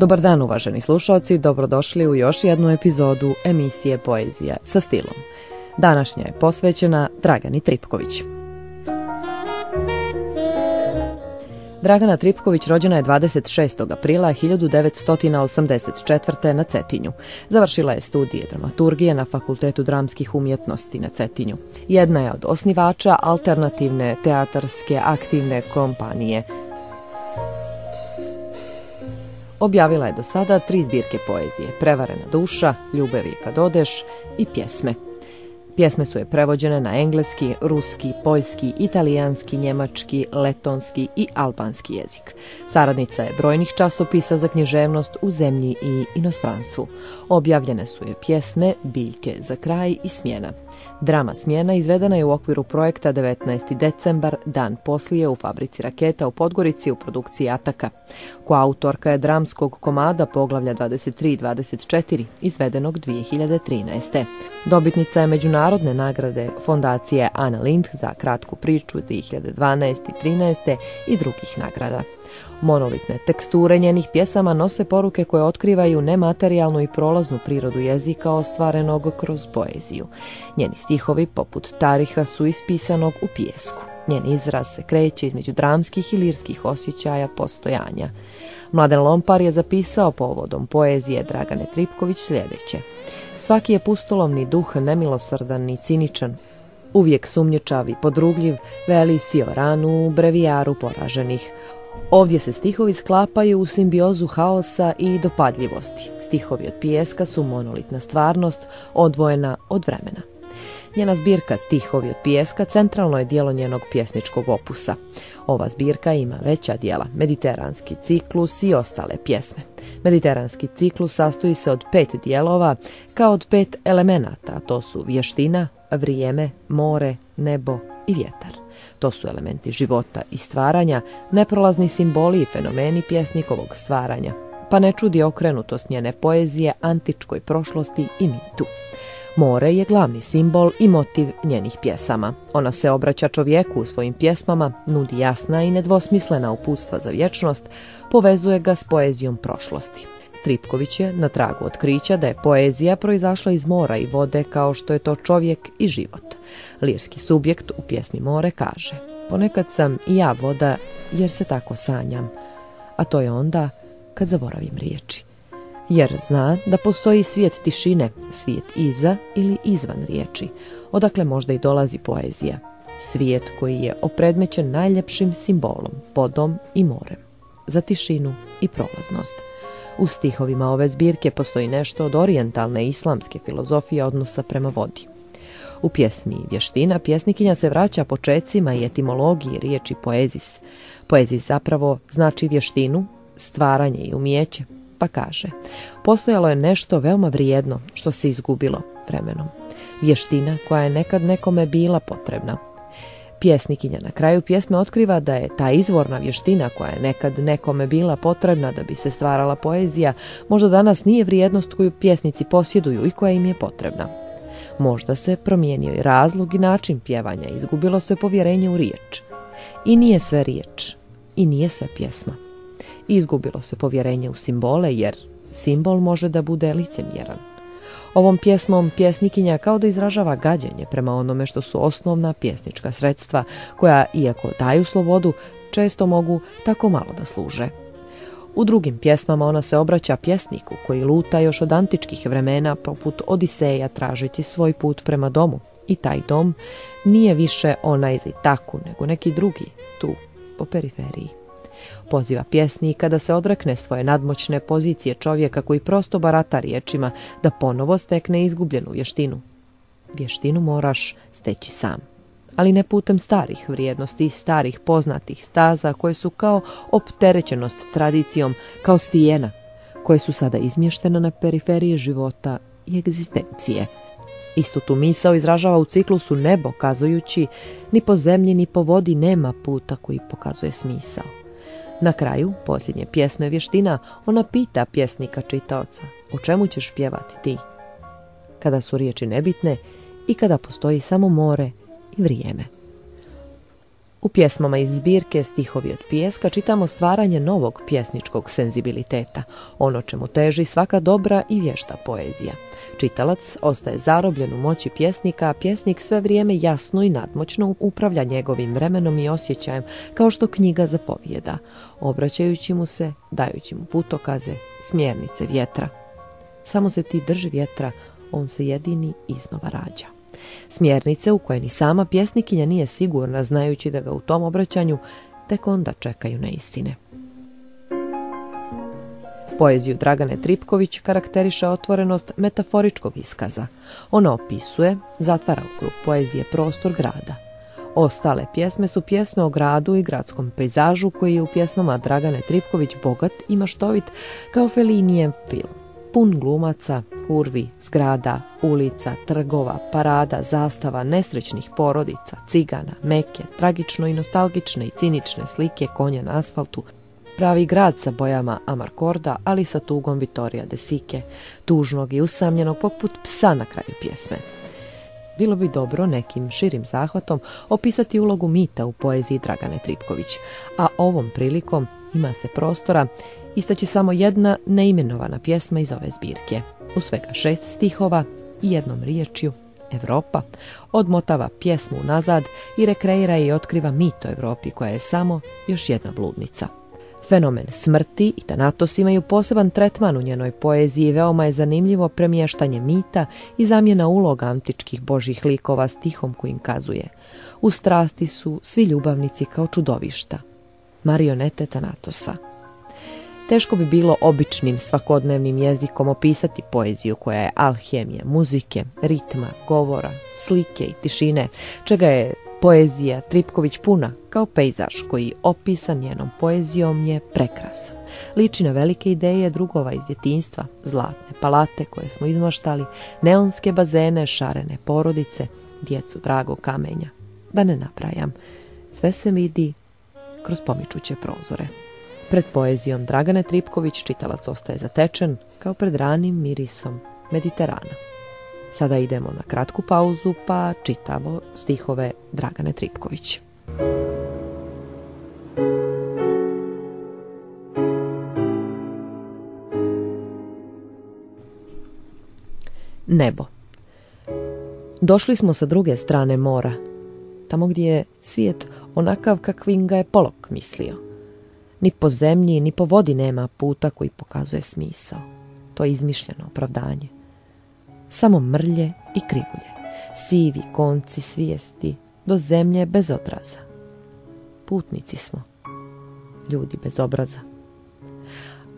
Dobar dan uvaženi slušalci, dobrodošli u još jednu epizodu emisije Poezija sa stilom. Današnja je posvećena Dragani Tripković. Dragana Tripković rođena je 26. aprila 1984. na Cetinju. Završila je studije dramaturgije na Fakultetu dramskih umjetnosti na Cetinju. Jedna je od osnivača alternativne teatarske aktivne kompanije Objavila je do sada tri zbirke poezije, Prevarena duša, Ljubevi kad odeš i pjesme. Pjesme su je prevođene na engleski, ruski, poljski, italijanski, njemački, letonski i albanski jezik. Saradnica je brojnih časopisa za književnost u zemlji i inostranstvu. Objavljene su je pjesme, biljke za kraj i smjena. Drama smjena izvedena je u okviru projekta 19. decembar, dan poslije u fabrici raketa u Podgorici u produkciji Ataka. Koautorka je dramskog komada poglavlja 23 i 24, izvedenog 2013. Dobitnica je međunarodne nagrade fondacije Anna Lind za kratku priču 2012. i 13. i drugih nagrada. Monolitne teksture njenih pjesama nose poruke koje otkrivaju nematerijalnu i prolaznu prirodu jezika ostvarenog kroz poeziju. Njeni stihovi, poput Tariha, su ispisanog u pijesku. Njen izraz se kreće između dramskih i lirskih osjećaja postojanja. Mladen Lompar je zapisao povodom poezije Dragane Tripković sljedeće. Svaki je pustolovni duh nemilosrdan i ciničan, uvijek sumnjičav i podrugljiv, veli si o ranu u brevijaru poraženih. Ovdje se stihovi sklapaju u simbiozu haosa i dopadljivosti. Stihovi od pijeska su monolitna stvarnost, odvojena od vremena. Njena zbirka Stihovi od pijeska centralno je dijelo njenog pjesničkog opusa. Ova zbirka ima veća dijela, mediteranski ciklus i ostale pjesme. Mediteranski ciklus sastoji se od pet dijelova kao od pet elemenata, to su vještina, vrijeme, more, nebo i vjetar. To su elementi života i stvaranja, neprolazni simboli i fenomeni pjesnikovog stvaranja. Pa ne čudi okrenutost njene poezije antičkoj prošlosti i mitu. More je glavni simbol i motiv njenih pjesama. Ona se obraća čovjeku u svojim pjesmama, nudi jasna i nedvosmislena uputstva za vječnost, povezuje ga s poezijom prošlosti. Tripković je na tragu otkrića da je poezija proizašla iz mora i vode kao što je to čovjek i život. Lirski subjekt u pjesmi More kaže Ponekad sam i ja voda jer se tako sanjam, a to je onda kad zaboravim riječi. Jer zna da postoji svijet tišine, svijet iza ili izvan riječi, odakle možda i dolazi poezija. Svijet koji je opredmećen najljepšim simbolom, vodom i morem, za tišinu i prolaznost. U stihovima ove zbirke postoji nešto od orijentalne islamske filozofije odnosa prema vodi. U pjesmi Vještina pjesnikinja se vraća počecima i etimologiji riječi poezis. Poezis zapravo znači vještinu, stvaranje i umijeće, pa kaže Postojalo je nešto veoma vrijedno što se izgubilo vremenom. Vještina koja je nekad nekome bila potrebna. Pjesnikinja na kraju pjesme otkriva da je ta izvorna vještina koja je nekad nekome bila potrebna da bi se stvarala poezija, možda danas nije vrijednost koju pjesnici posjeduju i koja im je potrebna. Možda se promijenio i razlog i način pjevanja, izgubilo se povjerenje u riječ. I nije sve riječ, i nije sve pjesma. Izgubilo se povjerenje u simbole, jer simbol može da bude licemjeran. Ovom pjesmom pjesnikinja kao da izražava gađenje prema onome što su osnovna pjesnička sredstva, koja, iako daju slobodu, često mogu tako malo da služe. U drugim pjesmama ona se obraća pjesniku koji luta još od antičkih vremena poput Odiseja tražeći svoj put prema domu. I taj dom nije više onaj za taku, nego neki drugi, tu, po periferiji. Poziva pjesnika da se odrekne svoje nadmoćne pozicije čovjeka koji prosto barata riječima, da ponovo stekne izgubljenu vještinu. Vještinu moraš steći sam ali ne putem starih vrijednosti starih poznatih staza koje su kao opterećenost tradicijom, kao stijena, koje su sada izmještene na periferije života i egzistencije. Istu tu misao izražava u ciklusu nebo, kazujući ni po zemlji ni po vodi nema puta koji pokazuje smisao. Na kraju, posljednje pjesme vještina, ona pita pjesnika čitaoca, o čemu ćeš pjevati ti? Kada su riječi nebitne i kada postoji samo more i vrijeme. U pjesmama iz zbirke Stihovi od pijeska čitamo stvaranje novog pjesničkog senzibiliteta, ono čemu teži svaka dobra i vješta poezija. Čitalac ostaje zarobljen u moći pjesnika, a pjesnik sve vrijeme jasno i nadmoćno upravlja njegovim vremenom i osjećajem, kao što knjiga zapovijeda, obraćajući mu se, dajući mu putokaze, smjernice vjetra. Samo se ti drži vjetra, on se jedini iznova rađa. Smjernice u koje ni sama pjesnikinja nije sigurna znajući da ga u tom obraćanju tek onda čekaju na istine. Poeziju Dragane Tripković karakteriše otvorenost metaforičkog iskaza. Ona opisuje, zatvara u krug poezije prostor grada. Ostale pjesme su pjesme o gradu i gradskom pejzažu koji je u pjesmama Dragane Tripković bogat i maštovit kao Felinijev film pun glumaca, kurvi, zgrada, ulica, trgova, parada, zastava, nesrećnih porodica, cigana, meke, tragično i nostalgične i cinične slike konja na asfaltu, pravi grad sa bojama Amarkorda, ali sa tugom Vitorija de Sike, tužnog i usamljenog poput psa na kraju pjesme. Bilo bi dobro nekim širim zahvatom opisati ulogu mita u poeziji Dragane Tripković, a ovom prilikom ima se prostora istaći samo jedna neimenovana pjesma iz ove zbirke. U svega šest stihova i jednom riječju Europa odmotava pjesmu nazad i rekreira i otkriva mit o Europi koja je samo još jedna bludnica. Fenomen smrti i Tanatos imaju poseban tretman u njenoj poeziji veoma je zanimljivo premještanje mita i zamjena uloga antičkih božih likova stihom kojim kazuje. U strasti su svi ljubavnici kao čudovišta. Marionete Tanatosa. Teško bi bilo običnim svakodnevnim jezikom opisati poeziju koja je alhemija muzike, ritma, govora, slike i tišine, čega je poezija Tripković puna kao pejzaž koji opisan njenom poezijom je prekrasan. Liči na velike ideje drugova iz djetinstva, zlatne palate koje smo izmaštali, neonske bazene, šarene porodice, djecu dragog kamenja. Da ne naprajam, sve se vidi kroz pomičuće prozore. Pred poezijom Dragane Tripković čitalac ostaje zatečen kao pred ranim mirisom Mediterana. Sada idemo na kratku pauzu pa čitamo stihove Dragane Tripković. Nebo Došli smo sa druge strane mora, tamo gdje je svijet onakav kakvim ga je Polok mislio. Ni po zemlji, ni po vodi nema puta koji pokazuje smisao. To je izmišljeno opravdanje. Samo mrlje i krivulje, sivi konci svijesti, do zemlje bez obraza. Putnici smo, ljudi bez obraza.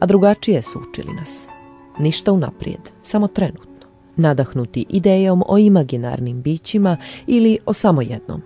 A drugačije su učili nas. Ništa unaprijed, samo trenutno. Nadahnuti idejom o imaginarnim bićima ili o samo jednom.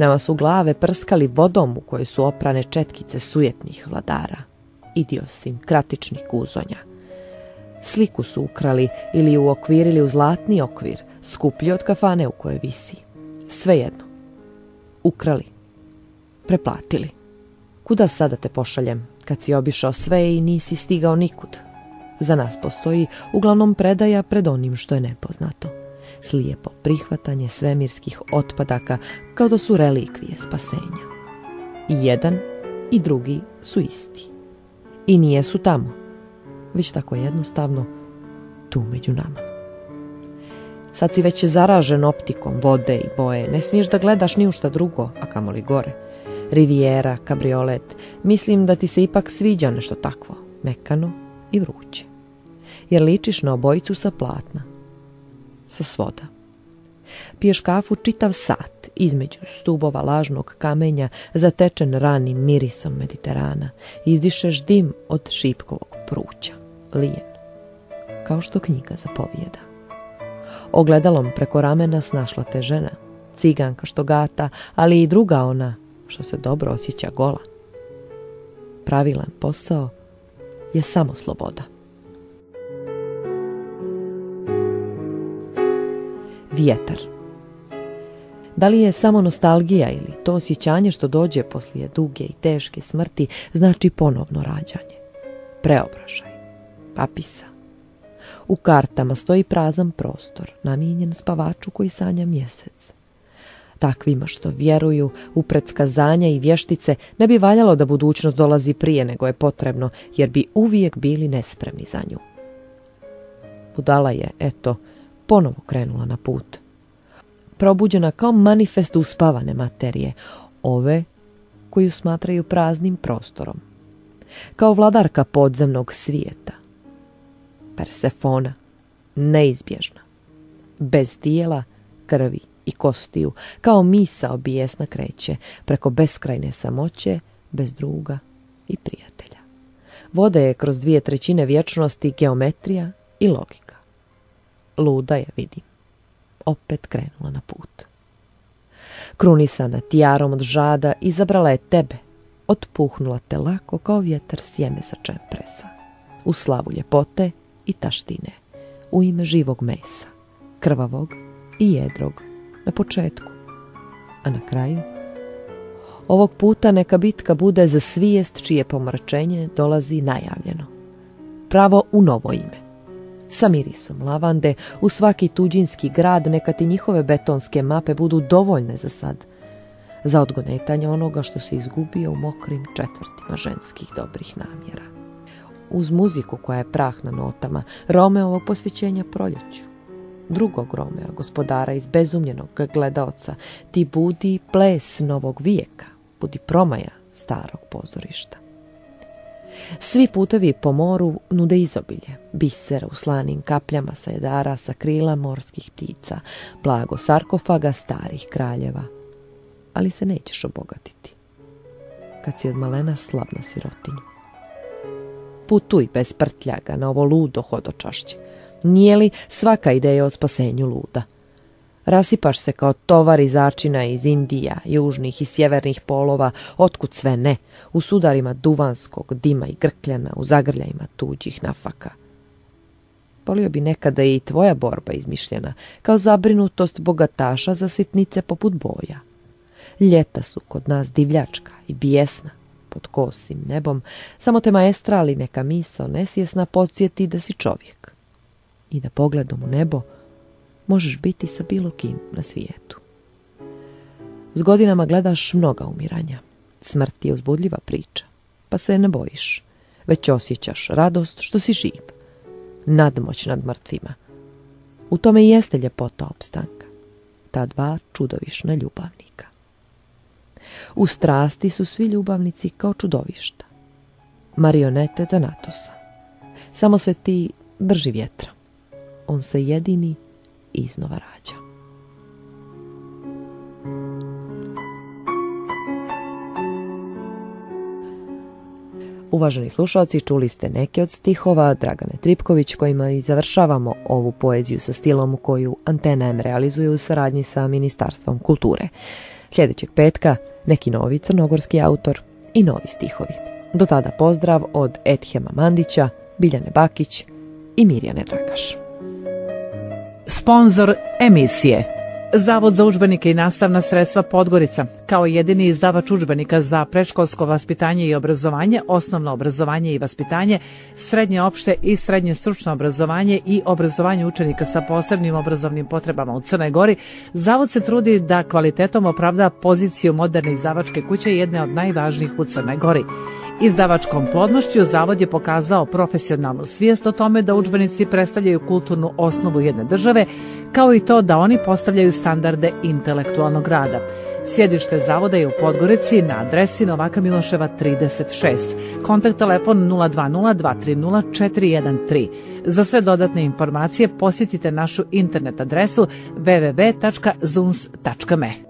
Nama su glave prskali vodom u kojoj su oprane četkice sujetnih vladara, idiosim kratičnih kuzonja. Sliku su ukrali ili uokvirili u zlatni okvir, skuplji od kafane u kojoj visi. Svejedno. Ukrali. Preplatili. Kuda sada te pošaljem, kad si obišao sve i nisi stigao nikud? Za nas postoji uglavnom predaja pred onim što je nepoznato slijepo prihvatanje svemirskih otpadaka kao da su relikvije spasenja. I jedan i drugi su isti. I nije su tamo, već tako jednostavno tu među nama. Sad si već zaražen optikom vode i boje, ne smiješ da gledaš ni u šta drugo, a kamoli gore. Rivijera, kabriolet, mislim da ti se ipak sviđa nešto takvo, mekano i vruće. Jer ličiš na obojicu sa platna, sa svoda. Piješ kafu čitav sat između stubova lažnog kamenja zatečen ranim mirisom Mediterana. Izdišeš dim od šipkovog pruća, lijen, kao što knjiga zapovijeda. Ogledalom preko ramena snašla te žena, ciganka što gata, ali i druga ona što se dobro osjeća gola. Pravilan posao je samo sloboda. Vjetar. Da li je samo nostalgija ili to osjećanje što dođe poslije duge i teške smrti znači ponovno rađanje? Preobražaj. Papisa. U kartama stoji prazan prostor, namijenjen spavaču koji sanja mjesec. Takvima što vjeruju u predskazanja i vještice ne bi valjalo da budućnost dolazi prije nego je potrebno, jer bi uvijek bili nespremni za nju. Budala je, eto, ponovo krenula na put. Probuđena kao manifest uspavane materije, ove koju smatraju praznim prostorom. Kao vladarka podzemnog svijeta. Persefona, neizbježna. Bez tijela, krvi i kostiju, kao misa obijesna kreće, preko beskrajne samoće, bez druga i prijatelja. Vode je kroz dvije trećine vječnosti geometrija i logika. Luda je, vidim. Opet krenula na put. Krunisana tijarom od žada izabrala je tebe, otpuhnula te lako kao vjetar sjeme sa čempresa. U slavu ljepote i taštine, u ime živog mesa, krvavog i jedrog na početku, a na kraju ovog puta neka bitka bude za svijest čije pomračenje dolazi najavljeno. Pravo u novo ime. Sa mirisom lavande u svaki tuđinski grad neka ti njihove betonske mape budu dovoljne za sad. Za odgonetanje onoga što se izgubio u mokrim četvrtima ženskih dobrih namjera. Uz muziku koja je prah na notama, Romeovog posvećenja proljeću drugog Romea, gospodara iz bezumljenog gledaoca, ti budi ples novog vijeka, budi promaja starog pozorišta. Svi putevi po moru nude izobilje, bisera u slanim kapljama sa jedara, sa krila morskih ptica, blago sarkofaga starih kraljeva. Ali se nećeš obogatiti, kad si od malena slab na sirotinju. Putuj bez prtljaga na ovo ludo hodočašće, nije li svaka ideja o spasenju luda? Rasipaš se kao tovar iz začina iz Indija, južnih i sjevernih polova, otkud sve ne, u sudarima duvanskog dima i grkljana, u zagrljajima tuđih nafaka. Volio bi nekada i tvoja borba izmišljena, kao zabrinutost bogataša za sitnice poput boja. Ljeta su kod nas divljačka i bijesna, pod kosim nebom, samo te maestra ali neka misao nesvjesna podsjeti da si čovjek i da pogledom u nebo možeš biti sa bilo kim na svijetu. S godinama gledaš mnoga umiranja. Smrt je uzbudljiva priča, pa se ne bojiš, već osjećaš radost što si živ. Nadmoć nad mrtvima. U tome i jeste ljepota opstanka. Ta dva čudovišna ljubavnika. U strasti su svi ljubavnici kao čudovišta. Marionete Tanatosa. Samo se ti drži vjetra on se jedini iznova rađa. Uvaženi slušalci, čuli ste neke od stihova Dragane Tripković kojima i završavamo ovu poeziju sa stilom koju Antena M realizuje u saradnji sa Ministarstvom kulture. Sljedećeg petka neki novi crnogorski autor i novi stihovi. Do tada pozdrav od Ethema Mandića, Biljane Bakić i Mirjane Dragaš. Sponzor emisije Zavod za udžbenike i nastavna sredstva Podgorica, kao jedini izdavač udžbenika za predškolsko vaspitanje i obrazovanje, osnovno obrazovanje i vaspitanje, srednje opšte i srednje stručno obrazovanje i obrazovanje učenika sa posebnim obrazovnim potrebama u Crnoj Gori, Zavod se trudi da kvalitetom opravda poziciju moderne izdavačke kuće jedne od najvažnijih u Crnoj Gori. Izdavačkom plodnošću Zavod je pokazao profesionalnu svijest o tome da udžbenici predstavljaju kulturnu osnovu jedne države, kao i to da oni postavljaju standarde intelektualnog rada. Sjedište zavoda je u Podgorici na adresi Novaka Miloševa 36. Kontakt telefon 020 Za sve dodatne informacije posjetite našu internet adresu www.zuns.me.